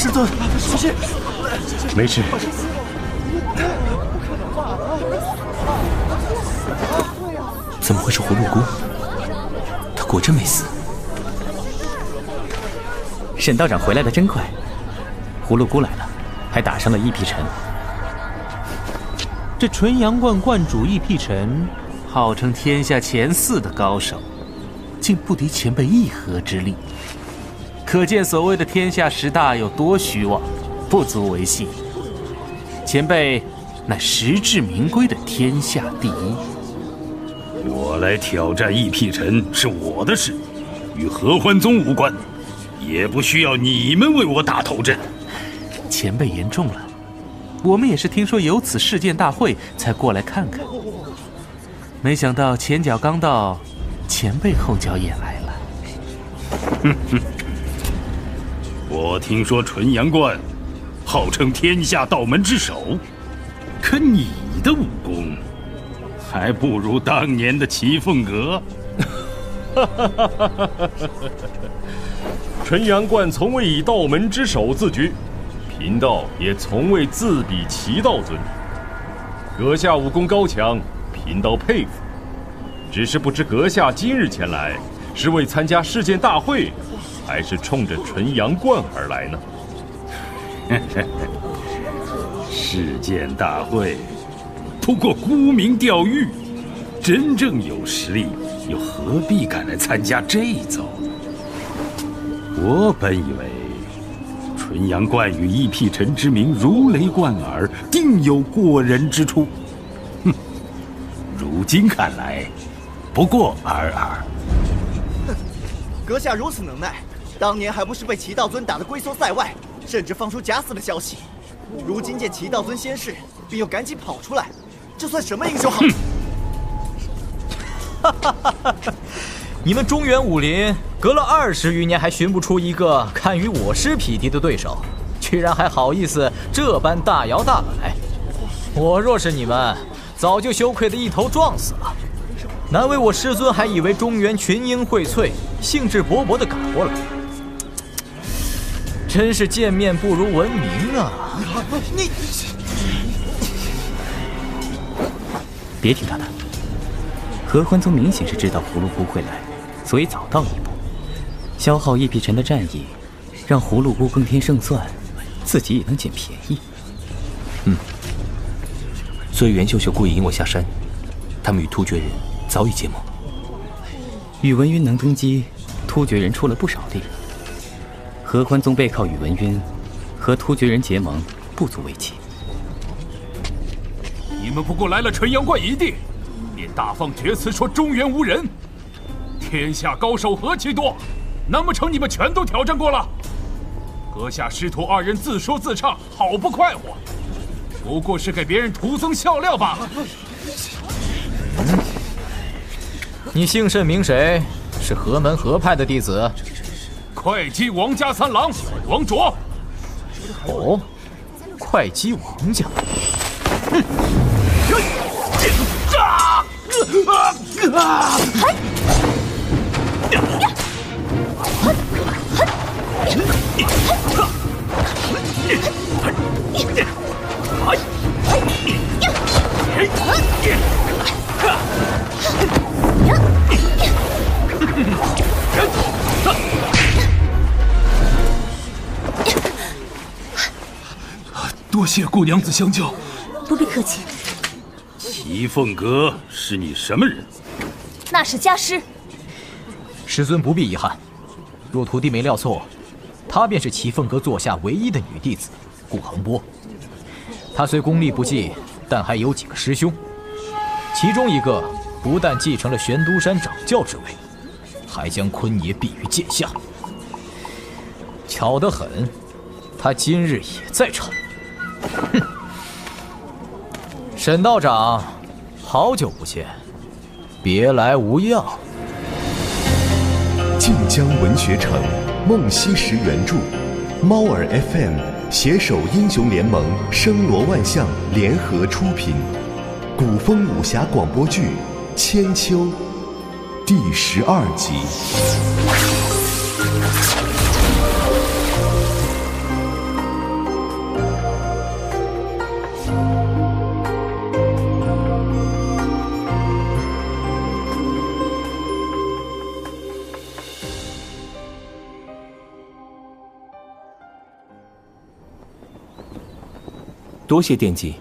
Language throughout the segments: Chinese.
师尊，小心，没事。怎么会是葫芦姑？她果真没死。沈道长回来的真快，葫芦姑来了，还打伤了易辟尘。这纯阳观观主易辟尘，号称天下前四的高手，竟不敌前辈一合之力，可见所谓的天下十大有多虚妄，不足为信。前辈乃实至名归的天下第一。我来挑战易辟尘是我的事，与合欢宗无关，也不需要你们为我打头阵。前辈言重了。我们也是听说有此事件大会，才过来看看。没想到前脚刚到，前辈后脚也来了。哼哼，我听说纯阳观号称天下道门之首，可你的武功还不如当年的齐凤阁。纯阳观从未以道门之首自居。贫道也从未自比齐道尊，阁下武功高强，贫道佩服。只是不知阁下今日前来，是为参加世剑大会，还是冲着纯阳观而来呢？世剑大会不过沽名钓誉，真正有实力，又何必赶来参加这一遭？我本以为。纯阳观与易辟尘之名如雷贯耳，定有过人之处。哼，如今看来，不过尔尔。哼，阁下如此能耐，当年还不是被齐道尊打得龟缩在外，甚至放出假死的消息？如今见齐道尊仙逝，便又赶紧跑出来，这算什么英雄好？哈哈哈哈哈！你们中原武林隔了二十余年还寻不出一个堪与我师匹敌的对手，居然还好意思这般大摇大摆！我若是你们，早就羞愧的一头撞死了。难为我师尊还以为中原群英荟萃，兴致勃勃地赶过来，真是见面不如闻名啊！你别听他的，何欢宗明显是知道葫芦姑会来。所以早到一步，消耗叶碧尘的战意，让葫芦姑更添胜算，自己也能捡便宜。嗯，所以袁秀秀故意引我下山，他们与突厥人早已结盟。宇文赟能登基，突厥人出了不少力。合欢宗背靠宇文渊，和突厥人结盟不足为奇。你们不过来了纯阳观一地，便大放厥词说中原无人。天下高手何其多，难不成你们全都挑战过了？阁下师徒二人自说自唱，好不快活，不过是给别人徒增笑料罢了。你姓甚名谁？是何门何派的弟子？会稽王家三郎王卓。哦，会稽王家。啊！啊！多谢顾娘子相救，不必客气。齐凤阁是你什么人？那是家师。师尊不必遗憾，若徒弟没料错，她便是齐凤阁座下唯一的女弟子顾恒波。她虽功力不济，但还有几个师兄，其中一个不但继承了玄都山掌教之位，还将坤爷毙于剑下。巧得很，他今日也在场。哼，沈道长，好久不见，别来无恙。晋江文学城，梦溪石原著，猫耳 FM 携手英雄联盟、声罗万象联合出品，古风武侠广播剧《千秋》第十二集。多谢惦记，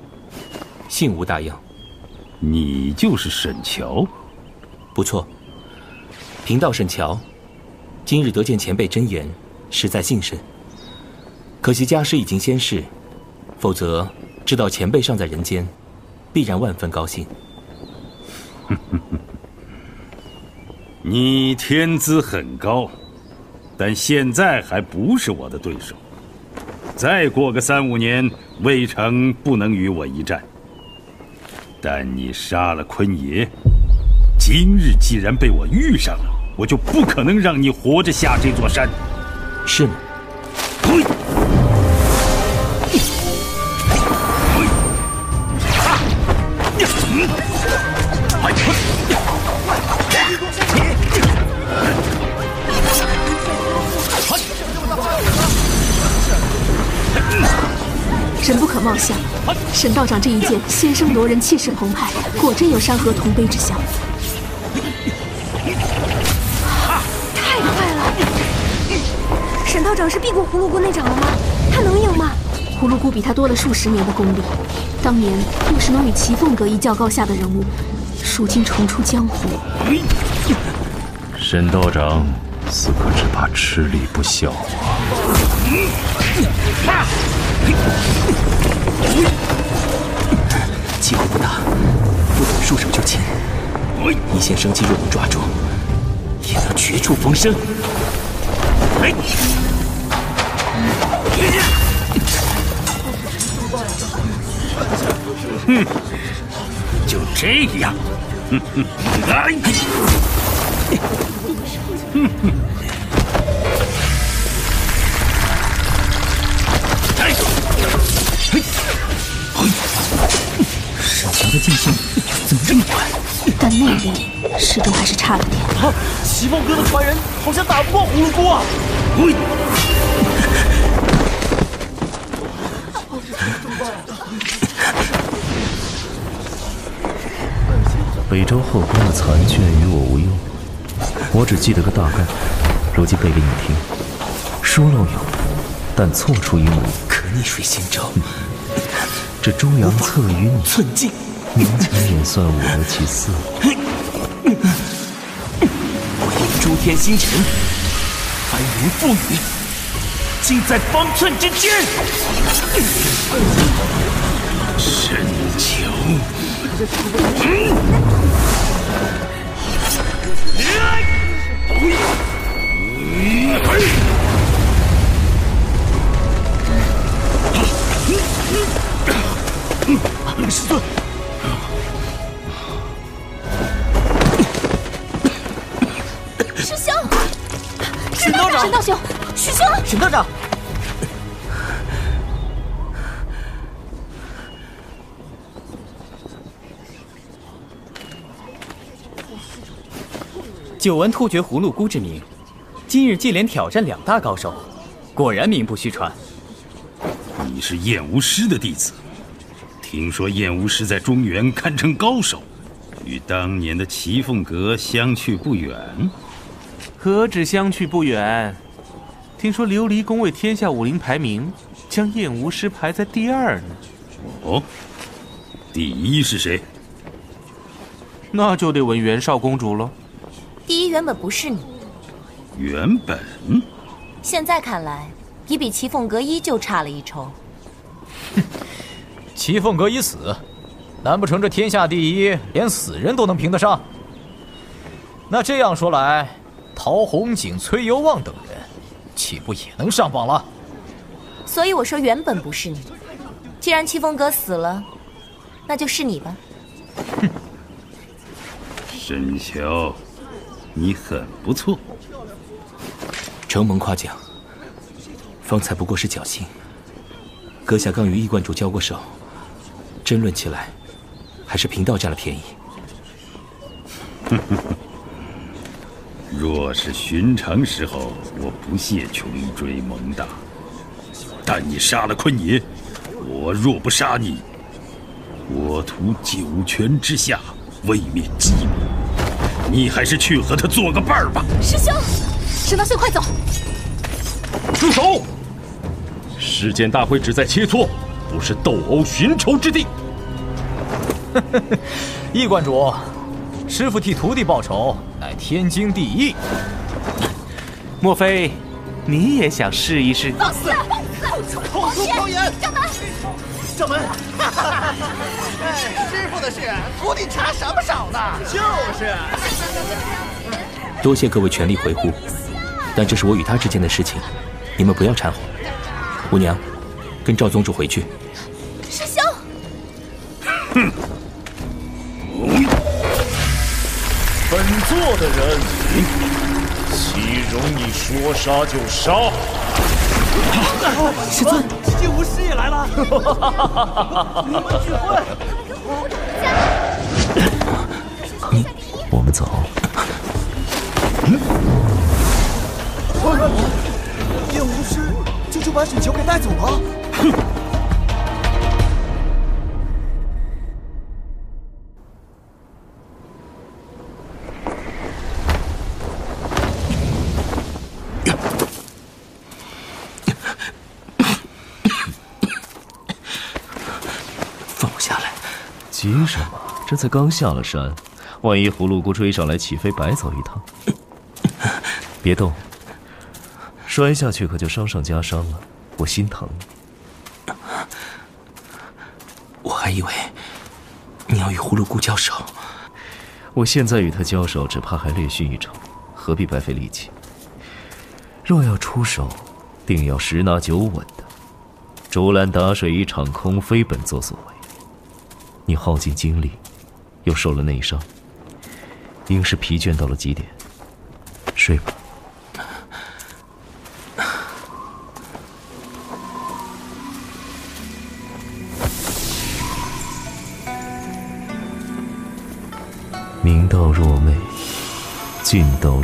幸无大恙。你就是沈乔？不错，贫道沈乔，今日得见前辈真言，实在幸甚。可惜家师已经仙逝，否则知道前辈尚在人间，必然万分高兴。你天资很高，但现在还不是我的对手。再过个三五年，魏成不能与我一战。但你杀了坤爷，今日既然被我遇上了，我就不可能让你活着下这座山。是吗？人貌相，沈道长这一剑，先声夺人，气势澎湃，果真有山河同悲之象。太快了！沈道长是避过葫芦姑那掌了吗？他能赢吗？葫芦姑比他多了数十年的功力，当年又是能与齐凤阁一较高下的人物，如今重出江湖。沈道长此刻只怕吃力不小啊！机会不大，不等束手就擒。一线生机若能抓住，也能绝处逢生。哼，就这样。哼哼，来！哼哼。沈乔的剑性怎么这么快？但内力始终还是差了点。啊！齐凤阁的传人好像打不过葫芦姑啊！北周后宫的残卷与我无用，我只记得个大概，如今背给你听。疏漏有，但错出一幕，可逆水行舟。这猪羊策与你寸进，勉强也算我得其四。我应诸天星辰，翻云覆雨，尽在方寸之间。沈乔，师尊，师兄，沈道长，沈道兄，师兄，沈道长。久闻突厥葫芦姑之名，今日接连挑战两大高手，果然名不虚传。你是燕无师的弟子，听说燕无师在中原堪称高手，与当年的齐凤阁相去不远。何止相去不远？听说琉璃宫为天下武林排名，将燕无师排在第二呢。哦，第一是谁？那就得问袁绍公主了。第一原本不是你，原本，现在看来，你比齐凤阁依旧差了一筹。哼，齐凤阁已死，难不成这天下第一连死人都能评得上？那这样说来，陶弘景、崔攸望等人，岂不也能上榜了？所以我说原本不是你。既然齐凤阁死了，那就是你吧。哼，沈乔。你很不错，承蒙夸奖。方才不过是侥幸，阁下刚与易观主交过手，争论起来，还是贫道占了便宜。若是寻常时候，我不屑穷追猛打，但你杀了坤爷，我若不杀你，我图九泉之下，未免寂寞。你还是去和他做个伴儿吧。师兄，沈大岁，快走！住手！世剑大会旨在切磋，不是斗殴寻仇之地。易观主，师傅替徒弟报仇，乃天经地义。莫非你也想试一试？放肆！放肆口出狂言！掌门，掌门！哎，师傅的事，徒弟插什么手呢？就是。多谢各位全力维护，但这是我与他之间的事情，你们不要掺和。吴娘，跟赵宗主回去。师兄。哼。本座的人，岂容你说杀就杀？师尊，金吾师也来了。我们聚会。你，我们走。燕无师就把雪球给带走了。哼！放我下来！急什么？这才刚下了山，万一葫芦姑追上来，岂非白走一趟？别动，摔下去可就伤上加伤了，我心疼。我还以为你要与葫芦姑交手，我现在与他交手，只怕还略逊一筹，何必白费力气？若要出手，定要十拿九稳的。竹篮打水一场空，非本座所为。你耗尽精力，又受了内伤，应是疲倦到了极点。睡吧。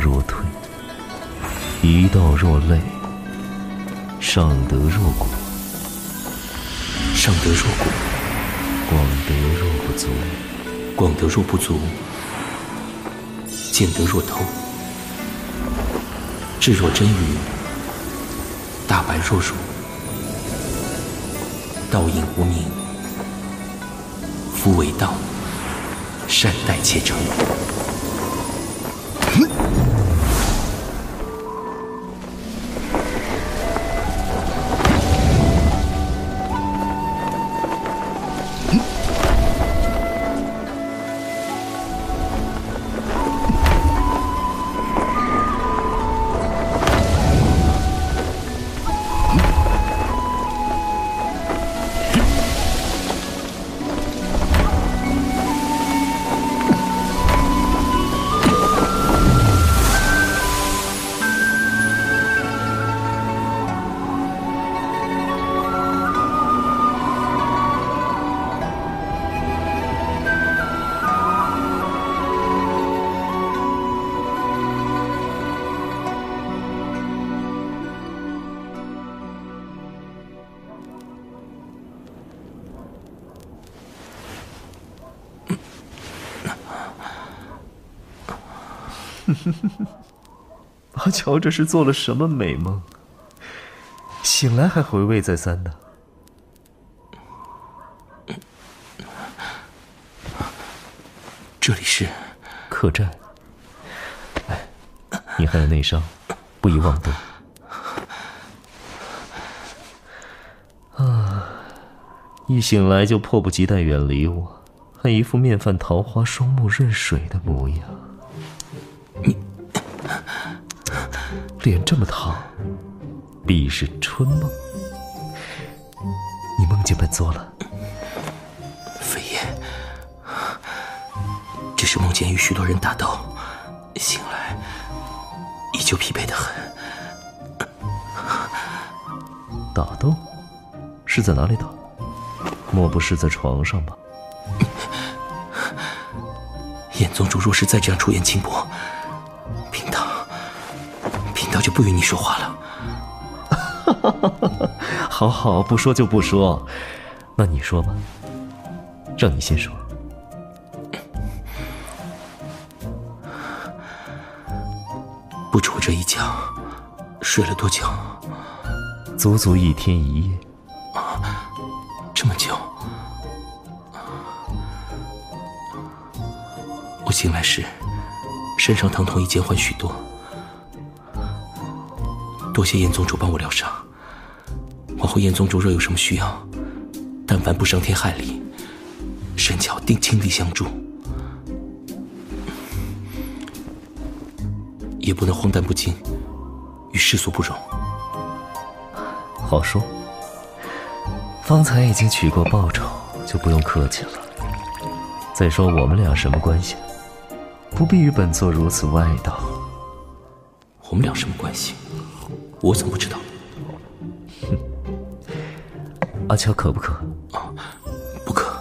若退，一道若累，上德若谷。上德若谷，广德若不足；广德若不足，见德若偷；智若真愚，大白若辱。道隐无名，夫为道。善待且成。阿乔这是做了什么美梦？醒来还回味再三呢。这里是客栈。哎，你还有内伤，不宜妄动。啊，一醒来就迫不及待远离我，还一副面泛桃花、双目润水的模样。脸这么烫，必是春梦。你梦见本座了？飞燕，只是梦见与许多人打斗，醒来依旧疲惫的很。打斗？是在哪里打？莫不是在床上吧？燕宗主若是再这样出言轻薄，就不与你说话了。好好，不说就不说，那你说吧，让你先说。不，我这一觉睡了多久？足足一天一夜。这么久。我醒来时，身上疼痛已减缓许多。多谢燕宗主帮我疗伤。往后燕宗主若有什么需要，但凡不伤天害理，沈乔定倾力相助。也不能荒诞不经，与世俗不容。好说。方才已经取过报酬，就不用客气了。再说我们俩什么关系？不必与本座如此外道。我们俩什么关系？我怎么不知道？哼。阿乔渴不渴？啊，不渴。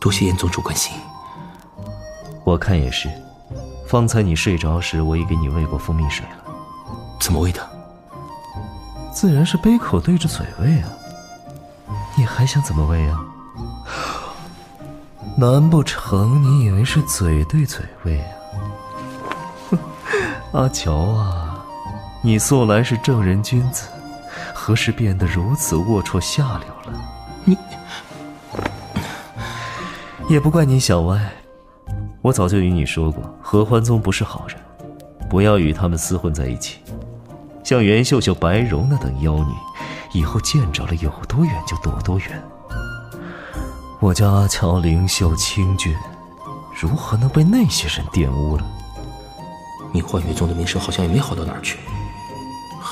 多谢严宗主关心。我看也是。方才你睡着时，我已给你喂过蜂蜜水了。怎么喂的？自然是杯口对着嘴喂啊。你还想怎么喂啊？难不成你以为是嘴对嘴喂啊？阿乔啊，你素来是正人君子，何时变得如此龌龊下流了？你也不怪你小歪。我早就与你说过，合欢宗不是好人，不要与他们厮混在一起。像袁秀秀、白蓉那等妖女，以后见着了有多远就躲多远。我家阿乔灵秀清俊，如何能被那些人玷污了？你幻月宗的名声好像也没好到哪儿去。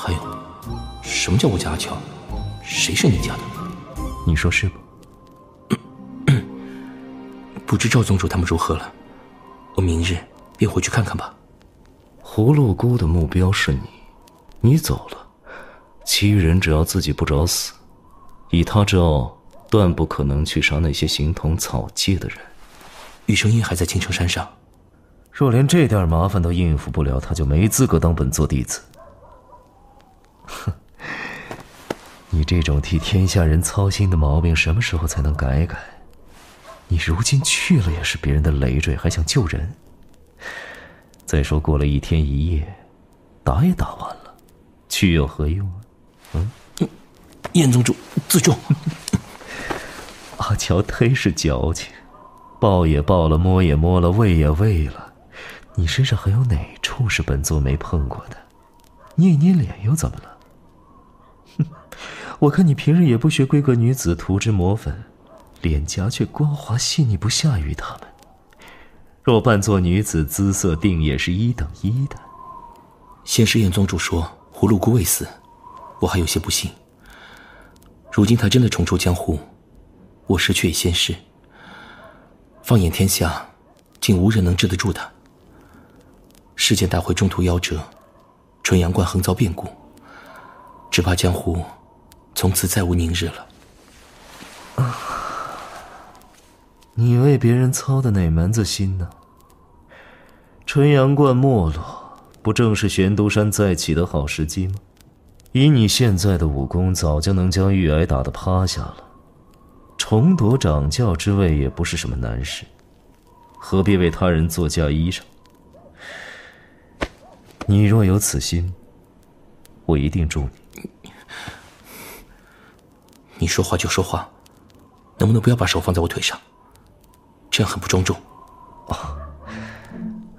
还有，什么叫我家阿乔？谁是你家的？你说是不？不知赵宗主他们如何了？我明日便回去看看吧。葫芦姑的目标是你，你走了，其余人只要自己不找死，以他之傲，断不可能去杀那些形同草芥的人。玉生英还在青城山上，若连这点麻烦都应付不了，他就没资格当本座弟子。哼，你这种替天下人操心的毛病，什么时候才能改改？你如今去了也是别人的累赘，还想救人？再说过了一天一夜，打也打完了，去有何用啊？嗯，燕宗主自重。阿乔忒是矫情，抱也抱了，摸也摸了，喂也喂了，你身上还有哪处是本座没碰过的？捏一捏脸又怎么了？我看你平日也不学闺阁女子涂脂抹粉。脸颊却光滑细腻，不下于他们。若扮作女子，姿色定也是一等一的。先是严宗主说葫芦姑未死，我还有些不信。如今她真的重出江湖，我失却先世。放眼天下，竟无人能治得住她。世间大会中途夭折，纯阳观横遭变故，只怕江湖从此再无宁日了。你为别人操的哪门子心呢？纯阳观没落，不正是玄都山再起的好时机吗？以你现在的武功，早就能将玉霭打得趴下了，重夺掌教之位也不是什么难事，何必为他人做嫁衣裳？你若有此心，我一定助你。你说话就说话，能不能不要把手放在我腿上？这样很不庄重。哦，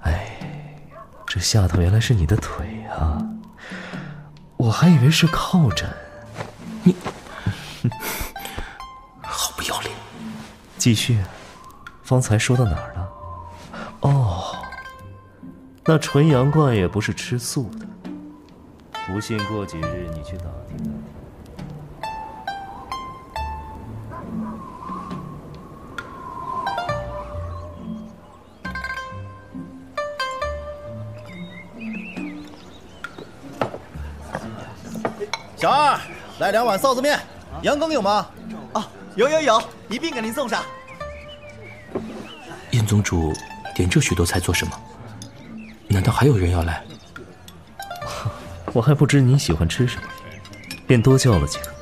哎，这下头原来是你的腿啊！我还以为是靠枕。你，好不要脸！继续，方才说到哪儿了？哦，那纯阳观也不是吃素的。不信过几日你去打听。小二，来两碗臊子面，羊羹有吗？啊，有有有，一并给您送上。燕宗主点这许多菜做什么？难道还有人要来？我还不知你喜欢吃什么，便多叫了几个。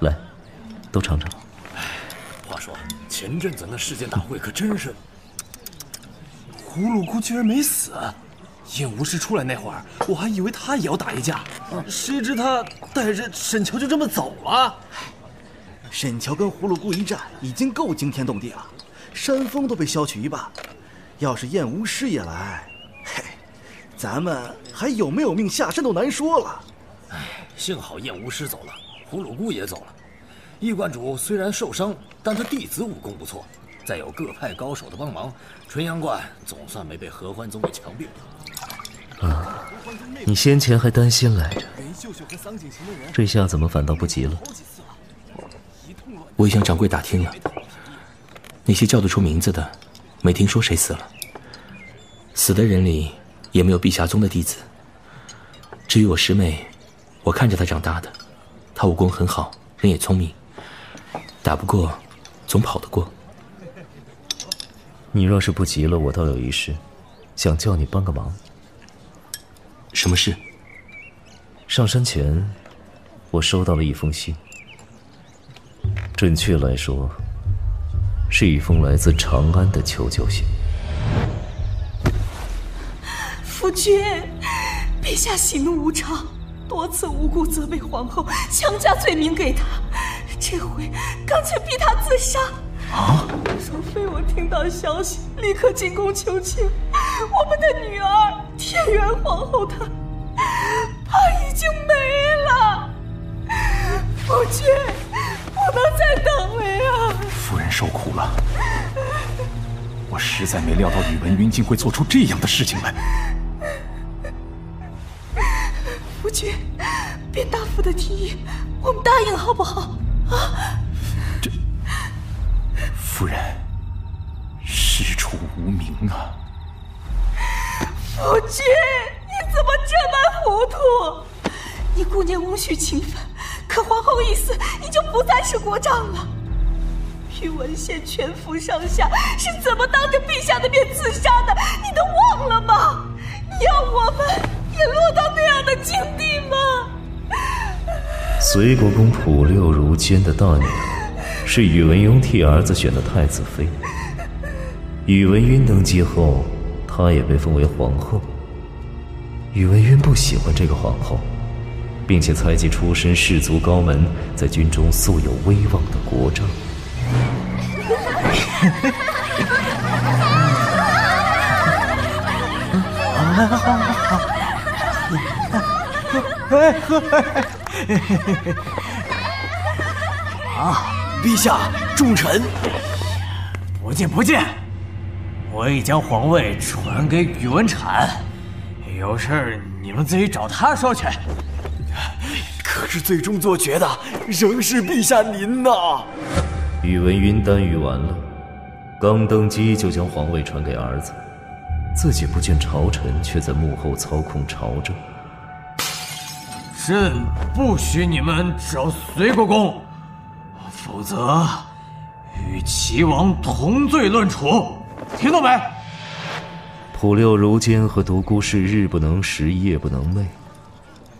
来，都尝尝。话说前阵子那世界大会可真是……葫芦姑居然没死。燕无师出来那会儿，我还以为他也要打一架，谁知他带着沈乔就这么走了。沈乔跟葫芦姑一战，已经够惊天动地了，山峰都被削去一半，要是燕无师也来，嘿，咱们还有没有命下山都难说了。唉，幸好燕无师走了，葫芦姑也走了。易观主虽然受伤，但他弟子武功不错，再有各派高手的帮忙，纯阳观总算没被合欢宗给强并了。啊，你先前还担心来着，这下怎么反倒不急了？我已向掌柜打听了，那些叫得出名字的，没听说谁死了。死的人里也没有碧霞宗的弟子。至于我师妹，我看着她长大的，她武功很好，人也聪明。打不过，总跑得过。你若是不急了，我倒有一事，想叫你帮个忙。什么事？上山前，我收到了一封信。准确来说，是一封来自长安的求救信。夫君，陛下喜怒无常，多次无故责备皇后，强加罪名给她。这回干脆逼她自杀啊！若非我听到消息，立刻进宫求情，我们的女儿天元皇后她，她已经没了。夫君，不能再等了呀！夫人受苦了，我实在没料到宇文云竟会做出这样的事情来。夫君，卞大夫的提议，我们答应好不好？啊！这夫人事出无名啊！夫君，你怎么这般糊涂？你顾念翁婿情分，可皇后一死，你就不再是国丈了。宇文宪全府上下是怎么当着陛下的面自杀的？你都忘了吗？你要我们也落到那样的境地吗？随国公普六如坚的大女儿，是宇文邕替儿子选的太子妃。宇文赟登基后，她也被封为皇后。宇文赟不喜欢这个皇后，并且猜忌出身士族高门，在军中素有威望的国丈。啊！陛下，重臣不见不见，我已将皇位传给宇文产，有事你们自己找他说去。可是最终做决的仍是陛下您呐！宇文赟耽于完了，刚登基就将皇位传给儿子，自己不见朝臣，却在幕后操控朝政。朕不许你们找隋国公，否则与齐王同罪论处，听到没？普六如今和独孤氏日不能食，夜不能寐，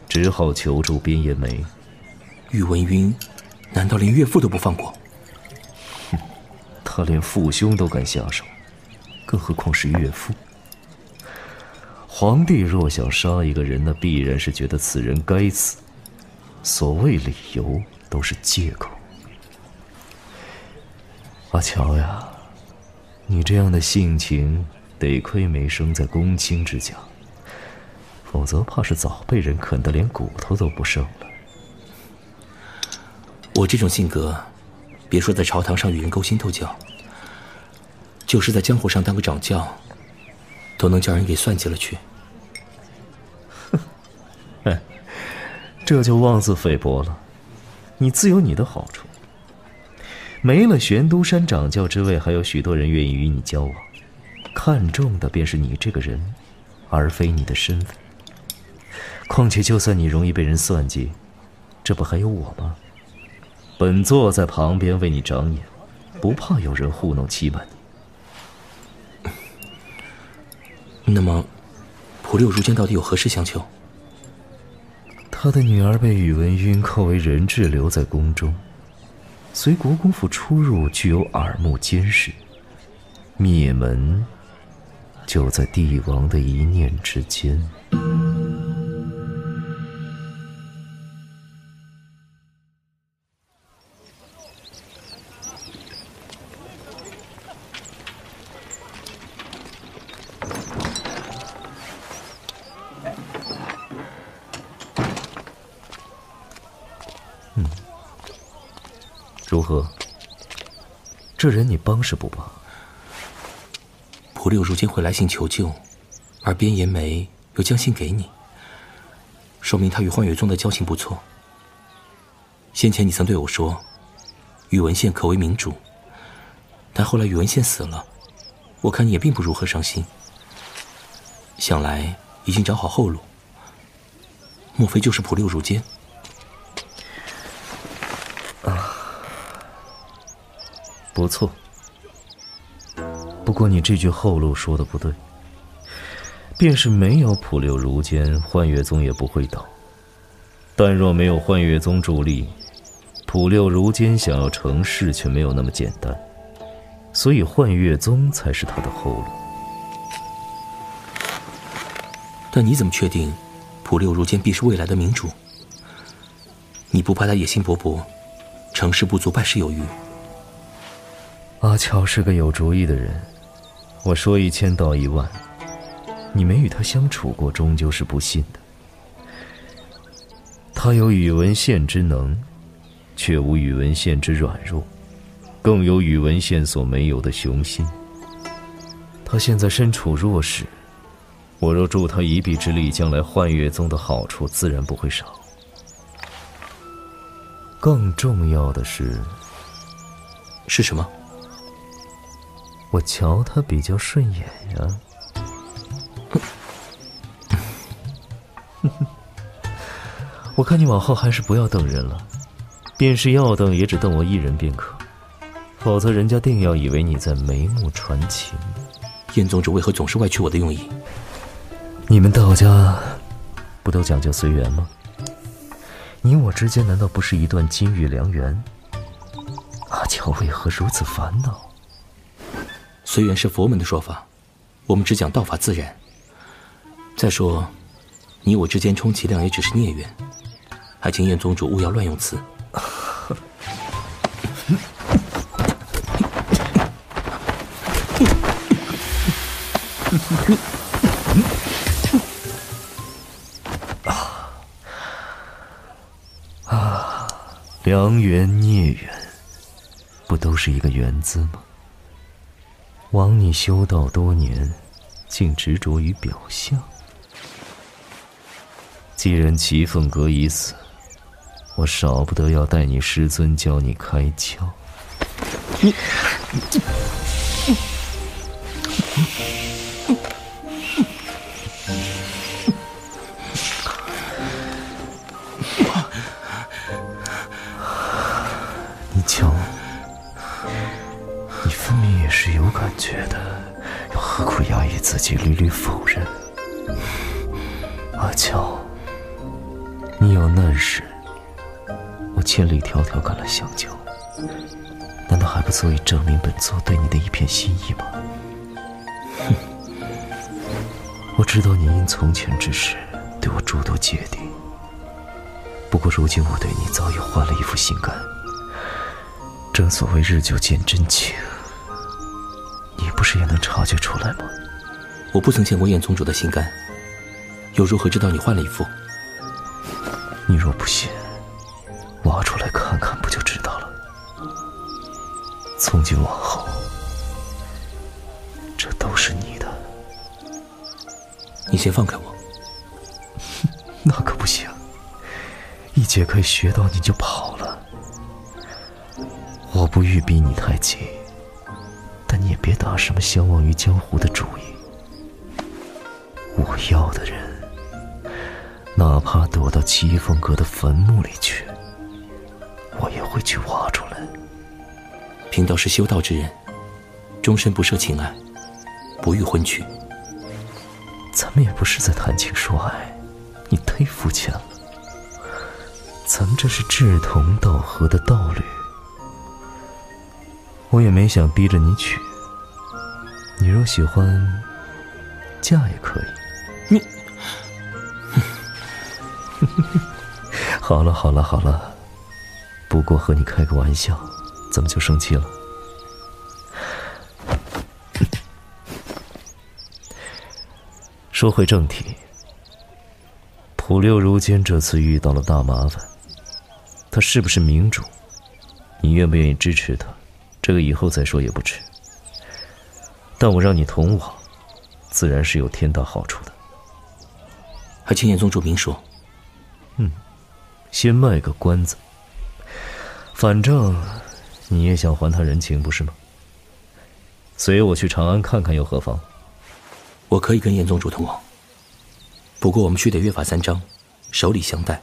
只好求助边延梅。宇文赟，难道连岳父都不放过？哼，他连父兄都敢下手，更何况是岳父？皇帝若想杀一个人，那必然是觉得此人该死。所谓理由都是借口。阿乔呀，你这样的性情，得亏没生在公卿之家，否则怕是早被人啃得连骨头都不剩了。我这种性格，别说在朝堂上与人勾心斗角，就是在江湖上当个掌教。都能叫人给算计了去。哼，哎这就妄自菲薄了。你自有你的好处。没了玄都山掌教之位，还有许多人愿意与你交往，看重的便是你这个人，而非你的身份。况且，就算你容易被人算计，这不还有我吗？本座在旁边为你长眼，不怕有人糊弄欺瞒你。那么，普六如今到底有何事相求？他的女儿被宇文赟扣为人质，留在宫中。随国公府出入，具有耳目监视。灭门，就在帝王的一念之间。这人你帮是不帮？普六如今会来信求救，而边延梅又将信给你，说明他与幻月宗的交情不错。先前你曾对我说，宇文宪可为明主，但后来宇文宪死了，我看你也并不如何伤心。想来已经找好后路，莫非就是普六如今？不错。不过你这句后路说的不对。便是没有普六如间，幻月宗也不会倒。但若没有幻月宗助力，普六如间想要成事却没有那么简单。所以幻月宗才是他的后路。但你怎么确定，普六如间必是未来的明主？你不怕他野心勃勃，成事不足败事有余？阿乔是个有主意的人，我说一千道一万。你没与他相处过，终究是不信的。他有宇文宪之能，却无宇文宪之软弱，更有宇文宪所没有的雄心。他现在身处弱势，我若助他一臂之力，将来幻月宗的好处自然不会少。更重要的是，是什么？我瞧他比较顺眼呀。我看你往后还是不要瞪人了，便是要瞪，也只瞪我一人便可，否则人家定要以为你在眉目传情。燕宗主为何总是歪曲我的用意？你们道家不都讲究随缘吗？你我之间难道不是一段金玉良缘？阿乔为何如此烦恼？随缘是佛门的说法，我们只讲道法自然。再说，你我之间充其量也只是孽缘。还请燕宗主勿要乱用词。啊啊！良缘孽缘，不都是一个缘字吗？枉你修道多年，竟执着于表象。既然齐凤阁已死，我少不得要带你师尊教你开窍。你，你觉的，又何苦压抑自己，屡屡否认？阿乔，你有难时，我。千里迢迢赶来相救，难道还不足以证明本座对你的一片心意吗？哼！我知道你因从前之事对我诸多芥蒂，不过如今我对你早已换了一副心肝。正所谓日久见真情，你不是也能察觉出来吗？我不曾见过燕宗主的心肝，又如何知道你换了一副？你若不信。挖出来看看，不就知道了？从今往后，这都是你的。你先放开我。那可不行！一解开穴道，你就跑了。我不欲逼你太紧，别打什么相忘于江湖的主意。我要的人，哪怕躲到齐凤阁的坟墓里去。我也会去挖出来。贫道是修道之人，终身不涉情爱，不欲婚娶。咱们也不是在谈情说爱，你忒肤浅了。咱们这是志同道合的道侣。我也没想逼着你娶，你若喜欢，嫁也可以。你，好了好了好了。不过和你开个玩笑，怎么就生气了？说回正题，普六如今这次遇到了大麻烦，他是不是明主？你愿不愿意支持他，这个以后再说也不迟。但我让你同往，自然是有天大好处的。还请严宗主明说。嗯，先卖个关子。反正你也想还他人情，不是吗？随我去长安看看又何妨？我可以跟严宗主同往，不过我们须得约法三章，守礼相待。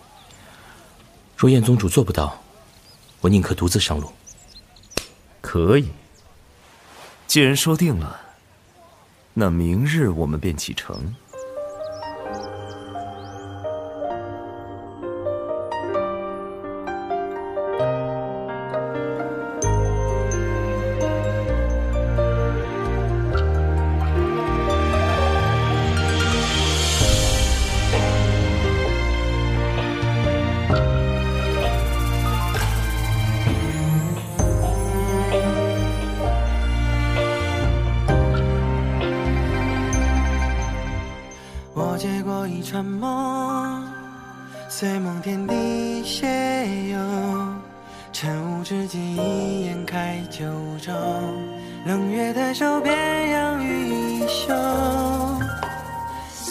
若燕宗主做不到，我宁可独自上路。可以。既然说定了，那明日我们便启程。晨雾之际，一眼开九州。冷月抬手，别样雨衣袖。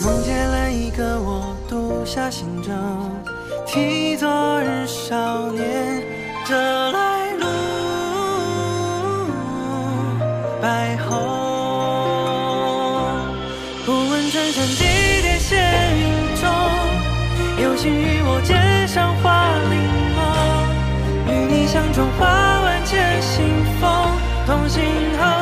梦见了一个我，独下行舟，替昨日少年折来路。白虹，不问春山地点斜雨中，有幸与我肩上。中花万千信奉，同行后。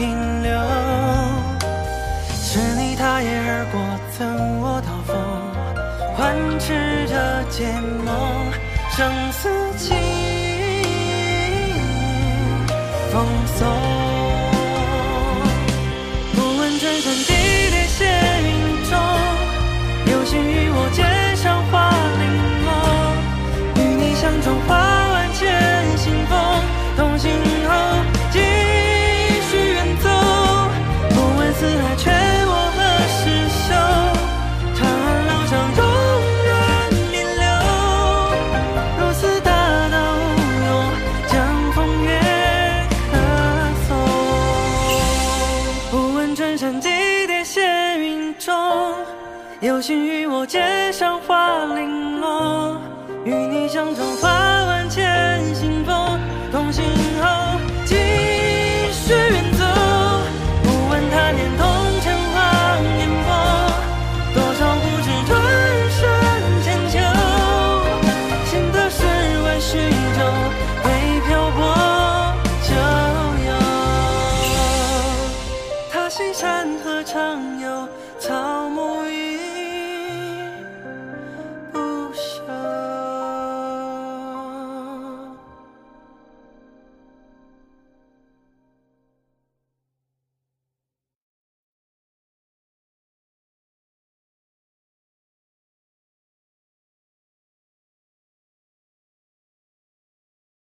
停留，是你踏夜而过，赠我刀锋，欢驰着剑梦，生死情风送。